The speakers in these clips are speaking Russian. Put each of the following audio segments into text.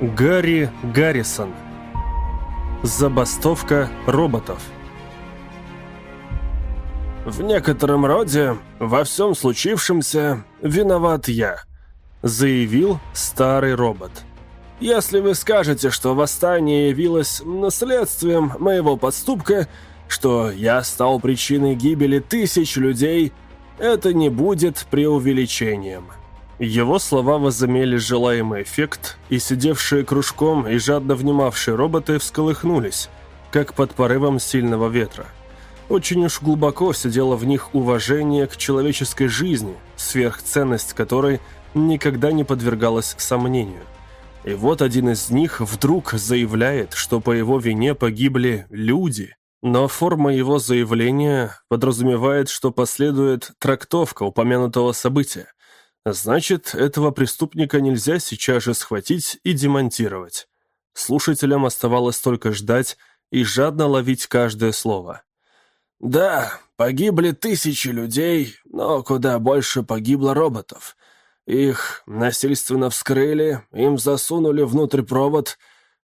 Гарри Гаррисон Забастовка роботов В некотором роде во всем случившемся виноват я, заявил старый робот. Если вы скажете, что восстание явилось наследствием моего поступка, что я стал причиной гибели тысяч людей, это не будет преувеличением. Его слова возымели желаемый эффект, и сидевшие кружком и жадно внимавшие роботы всколыхнулись, как под порывом сильного ветра. Очень уж глубоко сидело в них уважение к человеческой жизни, сверхценность которой никогда не подвергалась сомнению. И вот один из них вдруг заявляет, что по его вине погибли люди. Но форма его заявления подразумевает, что последует трактовка упомянутого события. Значит, этого преступника нельзя сейчас же схватить и демонтировать. Слушателям оставалось только ждать и жадно ловить каждое слово. «Да, погибли тысячи людей, но куда больше погибло роботов. Их насильственно вскрыли, им засунули внутрь провод,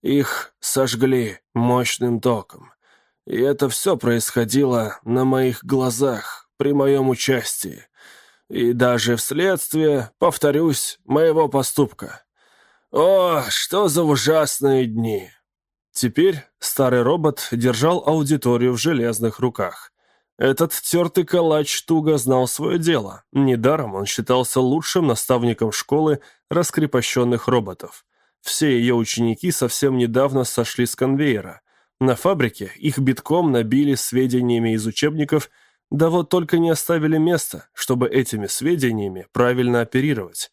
их сожгли мощным током. И это все происходило на моих глазах, при моем участии и даже вследствие, повторюсь, моего поступка. О, что за ужасные дни!» Теперь старый робот держал аудиторию в железных руках. Этот тертый калач туго знал свое дело. Недаром он считался лучшим наставником школы раскрепощенных роботов. Все ее ученики совсем недавно сошли с конвейера. На фабрике их битком набили сведениями из учебников – да вот только не оставили места, чтобы этими сведениями правильно оперировать.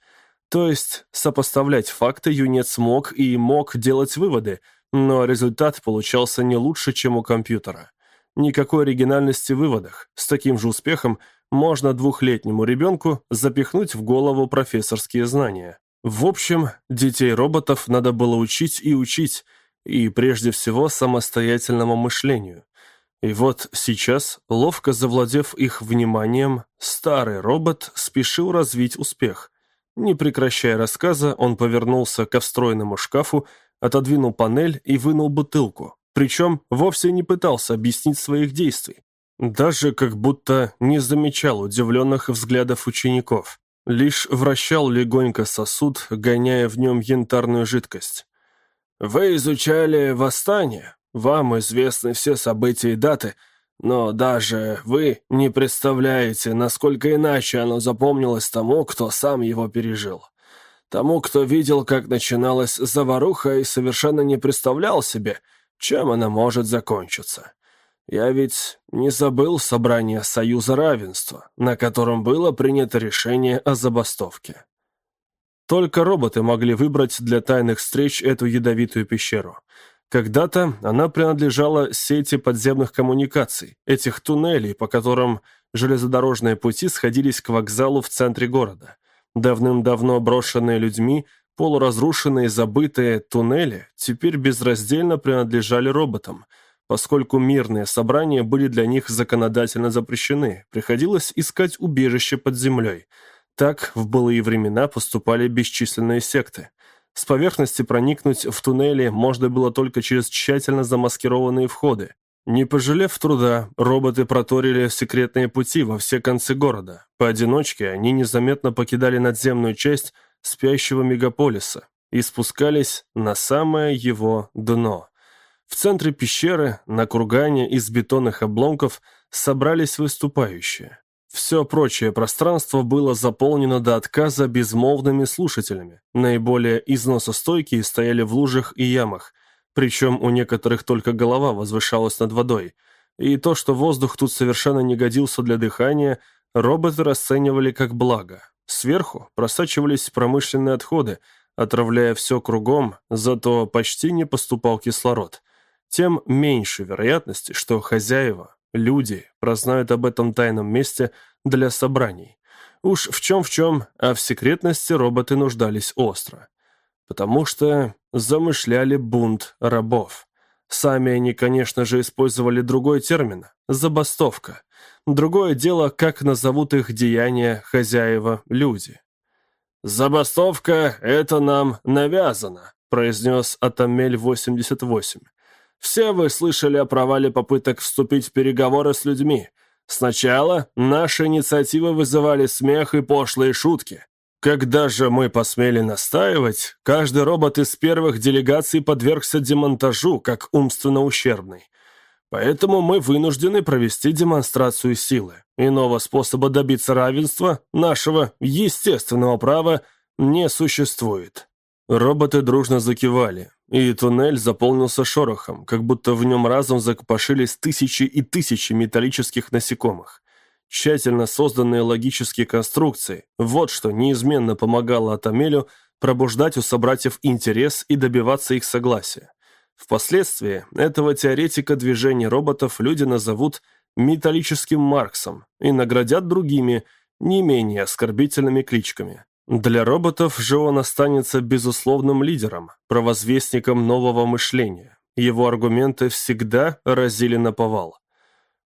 То есть сопоставлять факты юнец мог и мог делать выводы, но результат получался не лучше, чем у компьютера. Никакой оригинальности в выводах. С таким же успехом можно двухлетнему ребенку запихнуть в голову профессорские знания. В общем, детей-роботов надо было учить и учить, и прежде всего самостоятельному мышлению. И вот сейчас, ловко завладев их вниманием, старый робот спешил развить успех. Не прекращая рассказа, он повернулся ко встроенному шкафу, отодвинул панель и вынул бутылку. Причем вовсе не пытался объяснить своих действий. Даже как будто не замечал удивленных взглядов учеников. Лишь вращал легонько сосуд, гоняя в нем янтарную жидкость. «Вы изучали восстание?» Вам известны все события и даты, но даже вы не представляете, насколько иначе оно запомнилось тому, кто сам его пережил. Тому, кто видел, как начиналась заваруха и совершенно не представлял себе, чем она может закончиться. Я ведь не забыл собрание Союза равенства, на котором было принято решение о забастовке. Только роботы могли выбрать для тайных встреч эту ядовитую пещеру. Когда-то она принадлежала сети подземных коммуникаций, этих туннелей, по которым железнодорожные пути сходились к вокзалу в центре города. Давным-давно брошенные людьми, полуразрушенные забытые туннели теперь безраздельно принадлежали роботам. Поскольку мирные собрания были для них законодательно запрещены, приходилось искать убежище под землей. Так в былые времена поступали бесчисленные секты. С поверхности проникнуть в туннели можно было только через тщательно замаскированные входы. Не пожалев труда, роботы проторили секретные пути во все концы города. Поодиночке они незаметно покидали надземную часть спящего мегаполиса и спускались на самое его дно. В центре пещеры, на кургане из бетонных обломков, собрались выступающие. Все прочее пространство было заполнено до отказа безмолвными слушателями. Наиболее износостойкие стояли в лужах и ямах, причем у некоторых только голова возвышалась над водой. И то, что воздух тут совершенно не годился для дыхания, роботы расценивали как благо. Сверху просачивались промышленные отходы, отравляя все кругом, зато почти не поступал кислород. Тем меньше вероятности, что хозяева Люди прознают об этом тайном месте для собраний. Уж в чем в чем, а в секретности роботы нуждались остро. Потому что замышляли бунт рабов. Сами они, конечно же, использовали другой термин – забастовка. Другое дело, как назовут их деяния хозяева люди. «Забастовка – это нам навязано», — произнес Атамель-88. «Все вы слышали о провале попыток вступить в переговоры с людьми. Сначала наши инициативы вызывали смех и пошлые шутки. Когда же мы посмели настаивать, каждый робот из первых делегаций подвергся демонтажу, как умственно ущербный. Поэтому мы вынуждены провести демонстрацию силы. Иного способа добиться равенства, нашего естественного права, не существует. Роботы дружно закивали, и туннель заполнился шорохом, как будто в нем разом закопошились тысячи и тысячи металлических насекомых. Тщательно созданные логические конструкции – вот что неизменно помогало Атамелю пробуждать у собратьев интерес и добиваться их согласия. Впоследствии этого теоретика движения роботов люди назовут металлическим Марксом и наградят другими, не менее оскорбительными кличками. Для роботов же он останется безусловным лидером, провозвестником нового мышления. Его аргументы всегда разили на повал.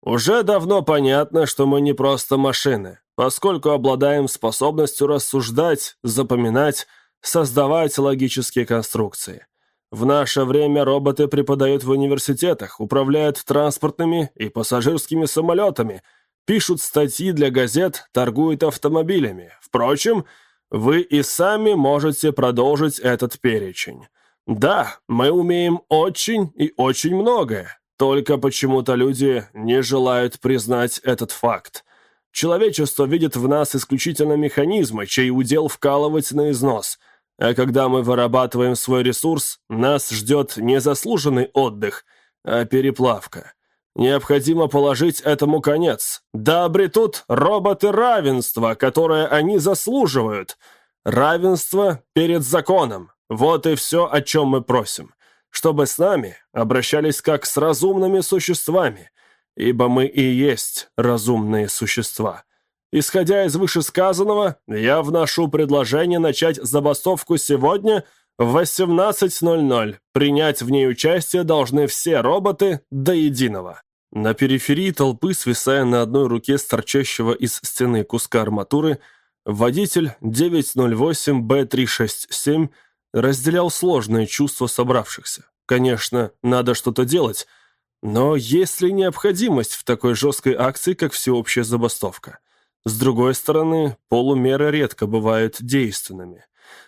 «Уже давно понятно, что мы не просто машины, поскольку обладаем способностью рассуждать, запоминать, создавать логические конструкции. В наше время роботы преподают в университетах, управляют транспортными и пассажирскими самолетами, пишут статьи для газет, торгуют автомобилями. Впрочем, вы и сами можете продолжить этот перечень. Да, мы умеем очень и очень многое, только почему-то люди не желают признать этот факт. Человечество видит в нас исключительно механизмы, чей удел вкалывать на износ. А когда мы вырабатываем свой ресурс, нас ждет не заслуженный отдых, а переплавка. Необходимо положить этому конец. Да обретут роботы равенства, которое они заслуживают. Равенство перед законом. Вот и все, о чем мы просим. Чтобы с нами обращались как с разумными существами, ибо мы и есть разумные существа. Исходя из вышесказанного, я вношу предложение начать забастовку сегодня в 18.00. Принять в ней участие должны все роботы до единого. На периферии толпы, свисая на одной руке с торчащего из стены куска арматуры, водитель 908-Б367 разделял сложное чувство собравшихся. Конечно, надо что-то делать, но есть ли необходимость в такой жесткой акции, как всеобщая забастовка? С другой стороны, полумеры редко бывают действенными.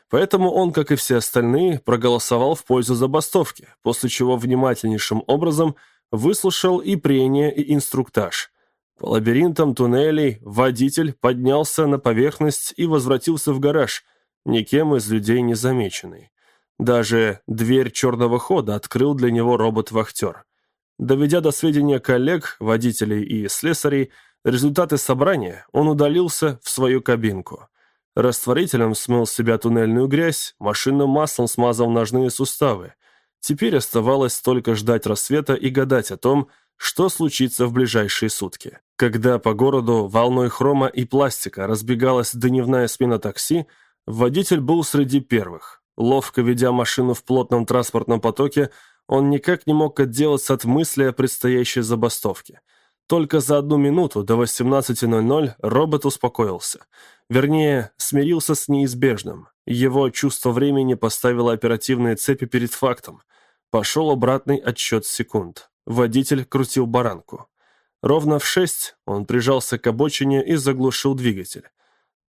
Поэтому он, как и все остальные, проголосовал в пользу забастовки, после чего внимательнейшим образом – выслушал и прения, и инструктаж. По лабиринтам туннелей водитель поднялся на поверхность и возвратился в гараж, никем из людей не замеченный. Даже дверь черного хода открыл для него робот-вахтер. Доведя до сведения коллег, водителей и слесарей, результаты собрания, он удалился в свою кабинку. Растворителем смыл с себя туннельную грязь, машинным маслом смазал ножные суставы – Теперь оставалось только ждать рассвета и гадать о том, что случится в ближайшие сутки. Когда по городу волной хрома и пластика разбегалась дневная смена такси, водитель был среди первых. Ловко ведя машину в плотном транспортном потоке, он никак не мог отделаться от мысли о предстоящей забастовке. Только за одну минуту до 18.00 робот успокоился. Вернее, смирился с неизбежным. Его чувство времени поставило оперативные цепи перед фактом – Пошел обратный отсчет секунд. Водитель крутил баранку. Ровно в шесть он прижался к обочине и заглушил двигатель.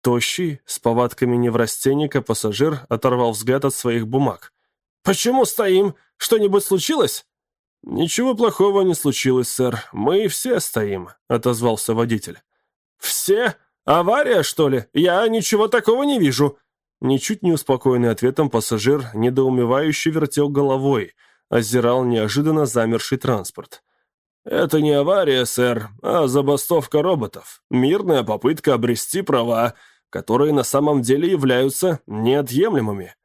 Тощий, с повадками неврастенника, пассажир оторвал взгляд от своих бумаг. «Почему стоим? Что-нибудь случилось?» «Ничего плохого не случилось, сэр. Мы все стоим», — отозвался водитель. «Все? Авария, что ли? Я ничего такого не вижу». Ничуть не успокоенный ответом пассажир недоумевающе вертел головой — озирал неожиданно замерший транспорт. «Это не авария, сэр, а забастовка роботов. Мирная попытка обрести права, которые на самом деле являются неотъемлемыми».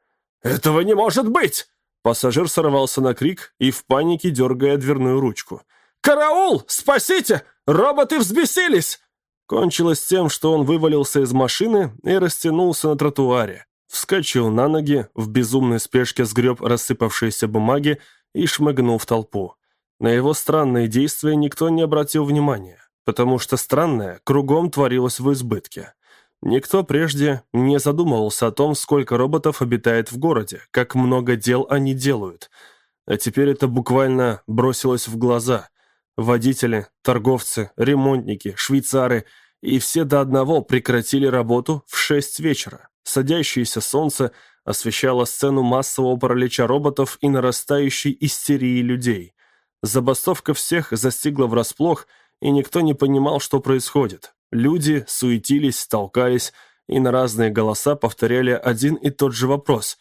«Этого не может быть!» Пассажир сорвался на крик и в панике дергая дверную ручку. «Караул! Спасите! Роботы взбесились!» Кончилось тем, что он вывалился из машины и растянулся на тротуаре. Вскочил на ноги, в безумной спешке сгреб рассыпавшиеся бумаги и шмыгнул в толпу. На его странные действия никто не обратил внимания, потому что странное кругом творилось в избытке. Никто прежде не задумывался о том, сколько роботов обитает в городе, как много дел они делают. А теперь это буквально бросилось в глаза. Водители, торговцы, ремонтники, швейцары и все до одного прекратили работу в шесть вечера. Садящееся солнце освещало сцену массового паралича роботов и нарастающей истерии людей. Забастовка всех застигла врасплох, и никто не понимал, что происходит. Люди суетились, толкались и на разные голоса повторяли один и тот же вопрос.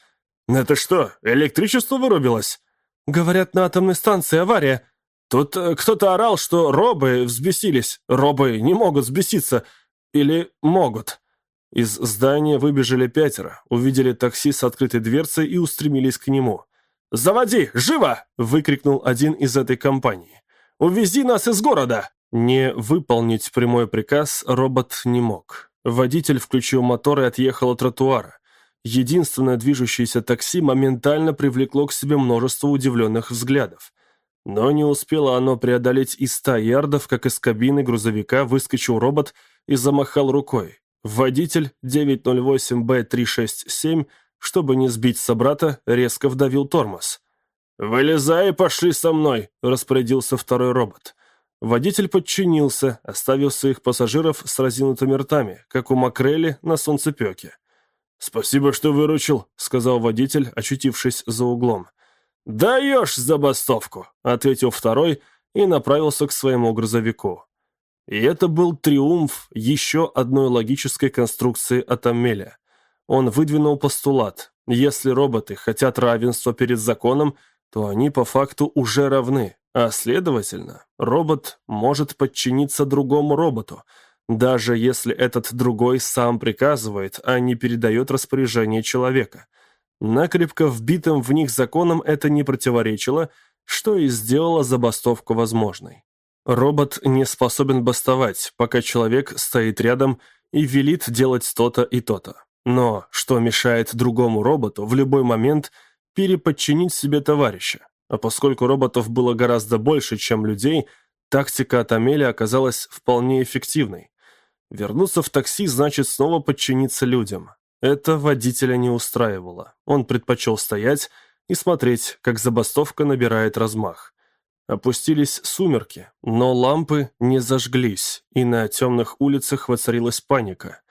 «Это что, электричество вырубилось?» «Говорят, на атомной станции авария». «Тут э, кто-то орал, что робы взбесились. Робы не могут взбеситься. Или могут». Из здания выбежали пятеро, увидели такси с открытой дверцей и устремились к нему. «Заводи! Живо!» – выкрикнул один из этой компании. «Увези нас из города!» Не выполнить прямой приказ робот не мог. Водитель включил мотор и отъехал от тротуара. Единственное движущееся такси моментально привлекло к себе множество удивленных взглядов. Но не успело оно преодолеть и ста ярдов, как из кабины грузовика выскочил робот и замахал рукой. Водитель 908Б367, чтобы не сбить собрата, резко вдавил тормоз. «Вылезай и пошли со мной», – распорядился второй робот. Водитель подчинился, оставив своих пассажиров с разинутыми ртами, как у Макрелли на солнцепеке. «Спасибо, что выручил», — сказал водитель, очутившись за углом. «Даешь забастовку», — ответил второй и направился к своему грузовику. И это был триумф еще одной логической конструкции Атамеля. Он выдвинул постулат. Если роботы хотят равенства перед законом, то они по факту уже равны. А следовательно, робот может подчиниться другому роботу, даже если этот другой сам приказывает, а не передает распоряжение человека. Накрепко вбитым в них законом это не противоречило, что и сделало забастовку возможной. Робот не способен бастовать, пока человек стоит рядом и велит делать то-то и то-то. Но что мешает другому роботу в любой момент переподчинить себе товарища? А поскольку роботов было гораздо больше, чем людей, тактика от Амели оказалась вполне эффективной. Вернуться в такси значит снова подчиниться людям. Это водителя не устраивало. Он предпочел стоять и смотреть, как забастовка набирает размах. Опустились сумерки, но лампы не зажглись, и на темных улицах воцарилась паника.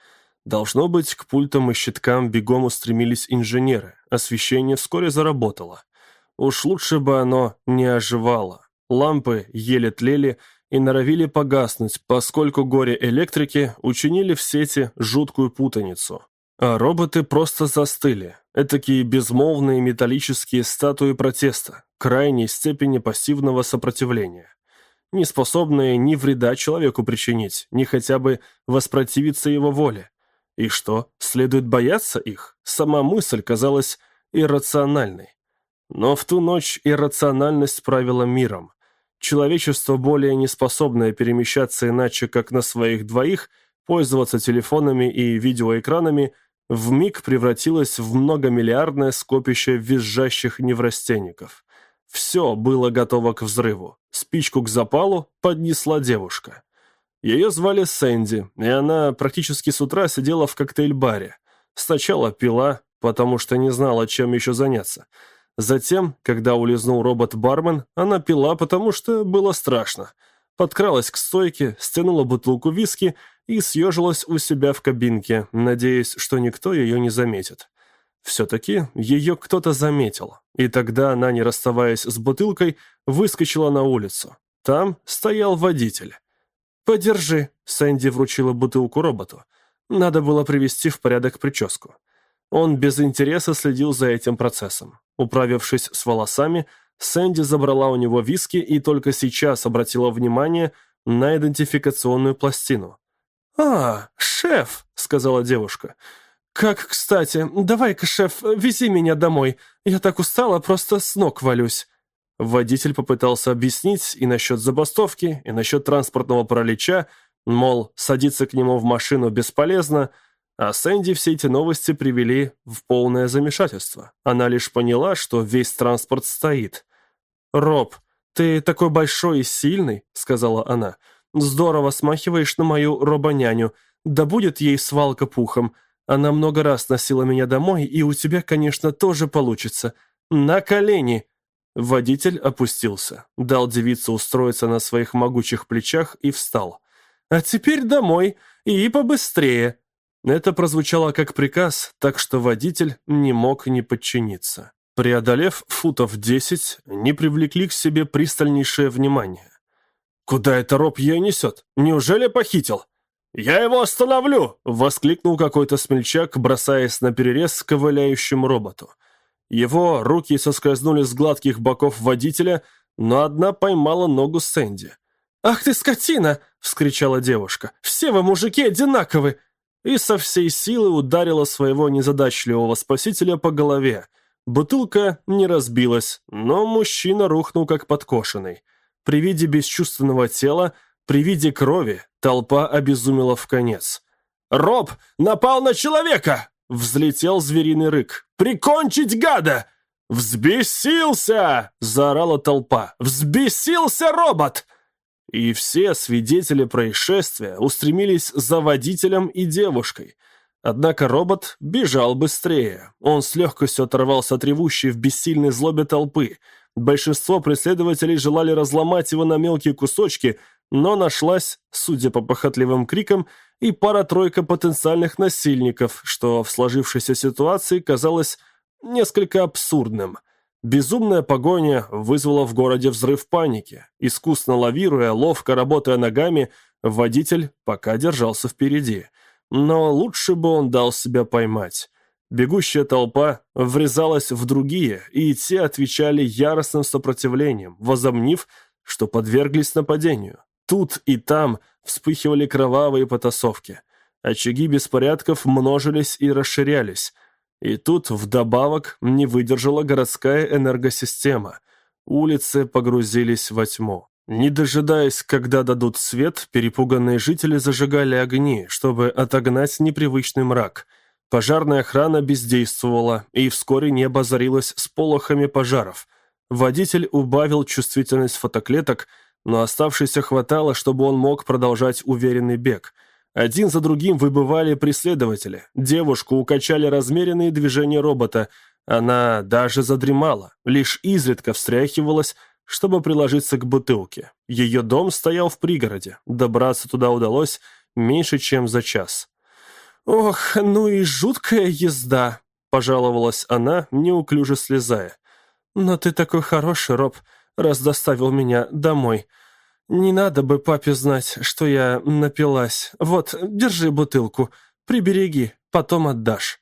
Должно быть, к пультам и щиткам бегом устремились инженеры. Освещение вскоре заработало. Уж лучше бы оно не оживало. Лампы еле тлели и норовили погаснуть, поскольку горе-электрики учинили в сети жуткую путаницу. А роботы просто застыли. Этакие безмолвные металлические статуи протеста, крайней степени пассивного сопротивления. Не способные ни вреда человеку причинить, ни хотя бы воспротивиться его воле. И что, следует бояться их? Сама мысль казалась иррациональной. Но в ту ночь иррациональность правила миром. Человечество, более не способное перемещаться иначе, как на своих двоих, пользоваться телефонами и видеоэкранами, в миг превратилось в многомиллиардное скопище визжащих неврастенников. Все было готово к взрыву. Спичку к запалу поднесла девушка. Ее звали Сэнди, и она практически с утра сидела в коктейль-баре. Сначала пила, потому что не знала, чем еще заняться – Затем, когда улизнул робот-бармен, она пила, потому что было страшно. Подкралась к стойке, стянула бутылку виски и съежилась у себя в кабинке, надеясь, что никто ее не заметит. Все-таки ее кто-то заметил, и тогда она, не расставаясь с бутылкой, выскочила на улицу. Там стоял водитель. «Подержи», — Сэнди вручила бутылку роботу. Надо было привести в порядок прическу. Он без интереса следил за этим процессом. Управившись с волосами, Сэнди забрала у него виски и только сейчас обратила внимание на идентификационную пластину. «А, шеф», — сказала девушка. «Как кстати, давай-ка, шеф, вези меня домой. Я так устала, просто с ног валюсь». Водитель попытался объяснить и насчет забастовки, и насчет транспортного паралича, мол, садиться к нему в машину бесполезно, — а Сэнди все эти новости привели в полное замешательство. Она лишь поняла, что весь транспорт стоит. «Роб, ты такой большой и сильный», — сказала она. «Здорово смахиваешь на мою робоняню. Да будет ей свалка пухом. Она много раз носила меня домой, и у тебя, конечно, тоже получится. На колени!» Водитель опустился, дал девице устроиться на своих могучих плечах и встал. «А теперь домой, и побыстрее!» Это прозвучало как приказ, так что водитель не мог не подчиниться. Преодолев футов десять, не привлекли к себе пристальнейшее внимание. «Куда это Роб ее несет? Неужели похитил?» «Я его остановлю!» — воскликнул какой-то смельчак, бросаясь на перерез ковыляющему роботу. Его руки соскользнули с гладких боков водителя, но одна поймала ногу Сэнди. «Ах ты скотина!» — вскричала девушка. «Все вы, мужики, одинаковы!» И со всей силы ударила своего незадачливого спасителя по голове. Бутылка не разбилась, но мужчина рухнул как подкошенный. При виде бесчувственного тела, при виде крови, толпа обезумела в конец. «Роб напал на человека!» — взлетел звериный рык. «Прикончить гада!» «Взбесился!» — заорала толпа. «Взбесился робот!» И все свидетели происшествия устремились за водителем и девушкой. Однако робот бежал быстрее. Он с легкостью оторвался от ревущей в бессильной злобе толпы. Большинство преследователей желали разломать его на мелкие кусочки, но нашлась, судя по похотливым крикам, и пара-тройка потенциальных насильников, что в сложившейся ситуации казалось несколько абсурдным – Безумная погоня вызвала в городе взрыв паники. Искусно лавируя, ловко работая ногами, водитель пока держался впереди. Но лучше бы он дал себя поймать. Бегущая толпа врезалась в другие, и те отвечали яростным сопротивлением, возомнив, что подверглись нападению. Тут и там вспыхивали кровавые потасовки. Очаги беспорядков множились и расширялись – и тут вдобавок не выдержала городская энергосистема. Улицы погрузились во тьму. Не дожидаясь, когда дадут свет, перепуганные жители зажигали огни, чтобы отогнать непривычный мрак. Пожарная охрана бездействовала, и вскоре небо озарилось сполохами пожаров. Водитель убавил чувствительность фотоклеток, но оставшейся хватало, чтобы он мог продолжать уверенный бег – один за другим выбывали преследователи. Девушку укачали размеренные движения робота. Она даже задремала, лишь изредка встряхивалась, чтобы приложиться к бутылке. Ее дом стоял в пригороде. Добраться туда удалось меньше, чем за час. «Ох, ну и жуткая езда!» — пожаловалась она, неуклюже слезая. «Но ты такой хороший, Роб, раз доставил меня домой. «Не надо бы папе знать, что я напилась. Вот, держи бутылку, прибереги, потом отдашь».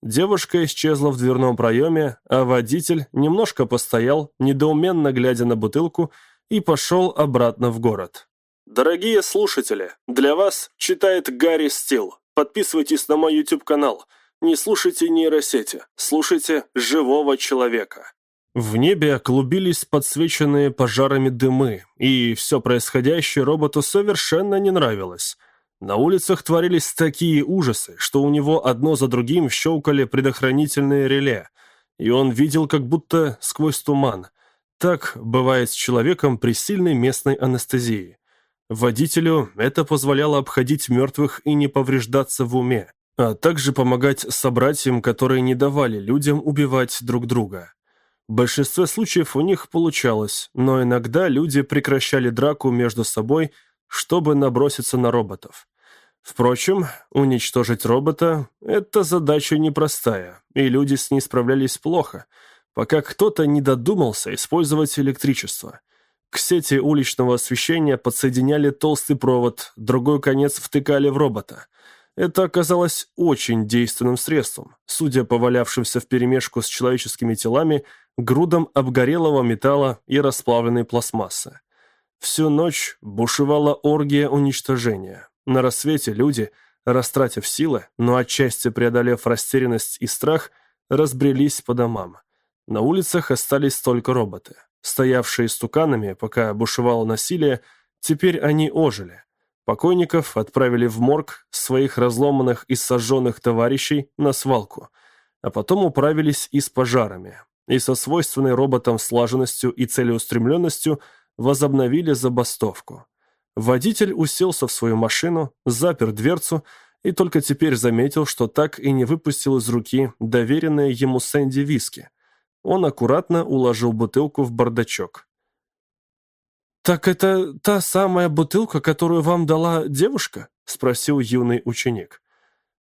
Девушка исчезла в дверном проеме, а водитель немножко постоял, недоуменно глядя на бутылку, и пошел обратно в город. Дорогие слушатели, для вас читает Гарри Стил. Подписывайтесь на мой YouTube-канал. Не слушайте нейросети, слушайте живого человека. В небе клубились подсвеченные пожарами дымы, и все происходящее роботу совершенно не нравилось. На улицах творились такие ужасы, что у него одно за другим щелкали предохранительные реле, и он видел как будто сквозь туман. Так бывает с человеком при сильной местной анестезии. Водителю это позволяло обходить мертвых и не повреждаться в уме, а также помогать собратьям, которые не давали людям убивать друг друга. В большинстве случаев у них получалось, но иногда люди прекращали драку между собой, чтобы наброситься на роботов. Впрочем, уничтожить робота – это задача непростая, и люди с ней справлялись плохо, пока кто-то не додумался использовать электричество. К сети уличного освещения подсоединяли толстый провод, другой конец втыкали в робота. Это оказалось очень действенным средством. Судя по валявшимся вперемешку с человеческими телами – грудам обгорелого металла и расплавленной пластмассы. Всю ночь бушевала оргия уничтожения. На рассвете люди, растратив силы, но отчасти преодолев растерянность и страх, разбрелись по домам. На улицах остались только роботы. Стоявшие стуканами, пока бушевало насилие, теперь они ожили. Покойников отправили в морг своих разломанных и сожженных товарищей на свалку, а потом управились и с пожарами, и со свойственной роботам слаженностью и целеустремленностью возобновили забастовку. Водитель уселся в свою машину, запер дверцу и только теперь заметил, что так и не выпустил из руки доверенное ему Сэнди виски. Он аккуратно уложил бутылку в бардачок. «Так это та самая бутылка, которую вам дала девушка?» — спросил юный ученик.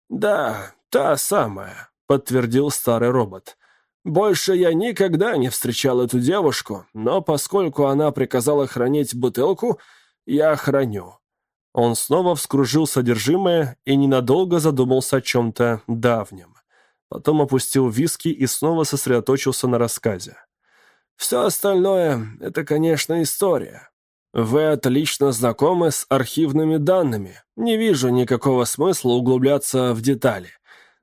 «Да, та самая», — подтвердил старый робот. «Больше я никогда не встречал эту девушку, но поскольку она приказала хранить бутылку, я храню. Он снова вскружил содержимое и ненадолго задумался о чем-то давнем. Потом опустил виски и снова сосредоточился на рассказе. «Все остальное — это, конечно, история. Вы отлично знакомы с архивными данными. Не вижу никакого смысла углубляться в детали.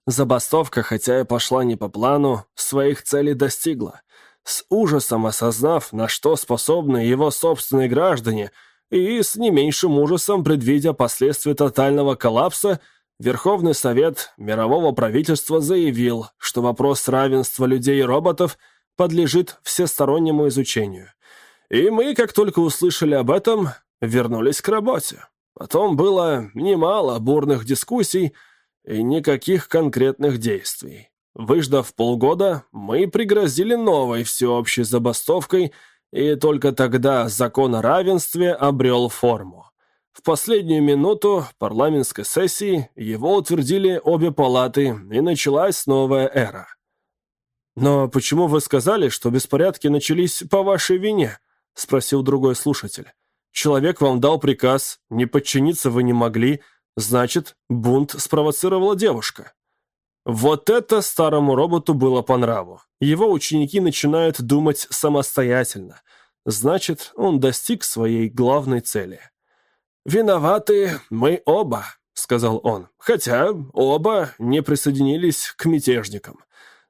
Забастовка, хотя и пошла не по плану, своих целей достигла. С ужасом осознав, на что способны его собственные граждане — и с не меньшим ужасом, предвидя последствия тотального коллапса, Верховный Совет мирового правительства заявил, что вопрос равенства людей и роботов подлежит всестороннему изучению. И мы, как только услышали об этом, вернулись к работе. Потом было немало бурных дискуссий и никаких конкретных действий. Выждав полгода, мы пригрозили новой всеобщей забастовкой – и только тогда закон о равенстве обрел форму. В последнюю минуту парламентской сессии его утвердили обе палаты, и началась новая эра. «Но почему вы сказали, что беспорядки начались по вашей вине?» — спросил другой слушатель. «Человек вам дал приказ, не подчиниться вы не могли, значит, бунт спровоцировала девушка». Вот это старому роботу было по нраву. Его ученики начинают думать самостоятельно. Значит, он достиг своей главной цели. «Виноваты мы оба», — сказал он, «хотя оба не присоединились к мятежникам.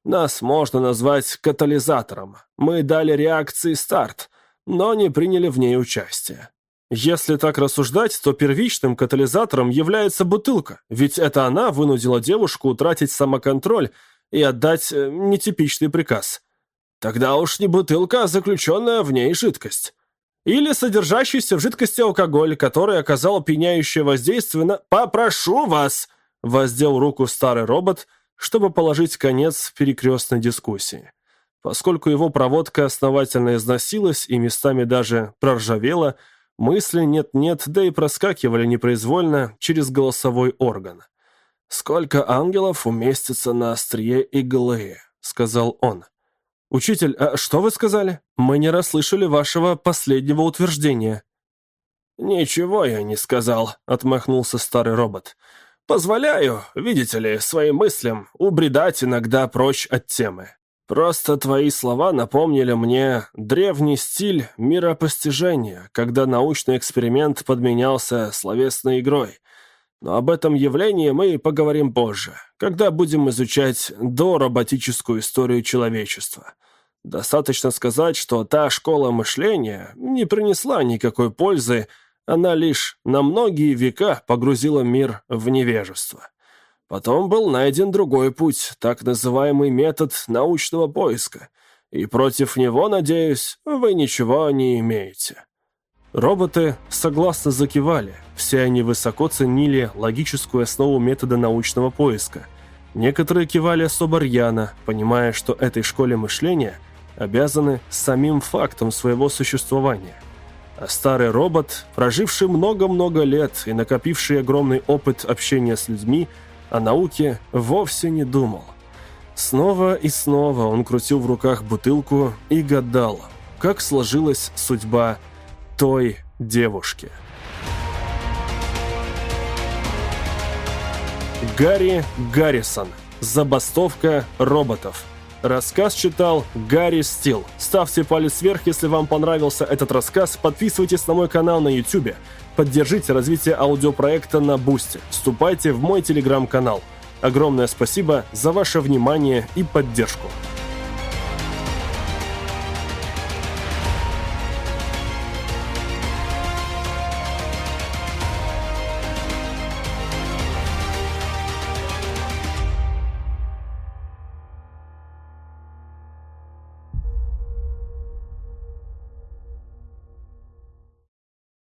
Нас можно назвать катализатором. Мы дали реакции старт, но не приняли в ней участие. Если так рассуждать, то первичным катализатором является бутылка, ведь это она вынудила девушку утратить самоконтроль и отдать э, нетипичный приказ. Тогда уж не бутылка, а заключенная в ней жидкость. Или содержащийся в жидкости алкоголь, который оказал пьяняющее воздействие на... «Попрошу вас!» — воздел руку старый робот, чтобы положить конец перекрестной дискуссии. Поскольку его проводка основательно износилась и местами даже проржавела, мысли нет-нет, да и проскакивали непроизвольно через голосовой орган. «Сколько ангелов уместится на острие иглы?» — сказал он. «Учитель, а что вы сказали? Мы не расслышали вашего последнего утверждения». «Ничего я не сказал», — отмахнулся старый робот. «Позволяю, видите ли, своим мыслям убредать иногда прочь от темы. Просто твои слова напомнили мне древний стиль миропостижения, когда научный эксперимент подменялся словесной игрой. Но об этом явлении мы поговорим позже, когда будем изучать дороботическую историю человечества. Достаточно сказать, что та школа мышления не принесла никакой пользы, она лишь на многие века погрузила мир в невежество. Потом был найден другой путь, так называемый метод научного поиска, и против него, надеюсь, вы ничего не имеете. Роботы согласно закивали, все они высоко ценили логическую основу метода научного поиска. Некоторые кивали особо рьяно, понимая, что этой школе мышления обязаны самим фактом своего существования. А старый робот, проживший много-много лет и накопивший огромный опыт общения с людьми, о науке вовсе не думал. Снова и снова он крутил в руках бутылку и гадал, как сложилась судьба той девушки. Гарри Гаррисон. Забастовка роботов. Рассказ читал Гарри Стил. Ставьте палец вверх, если вам понравился этот рассказ. Подписывайтесь на мой канал на YouTube. Поддержите развитие аудиопроекта на Бусте. Вступайте в мой телеграм-канал. Огромное спасибо за ваше внимание и поддержку.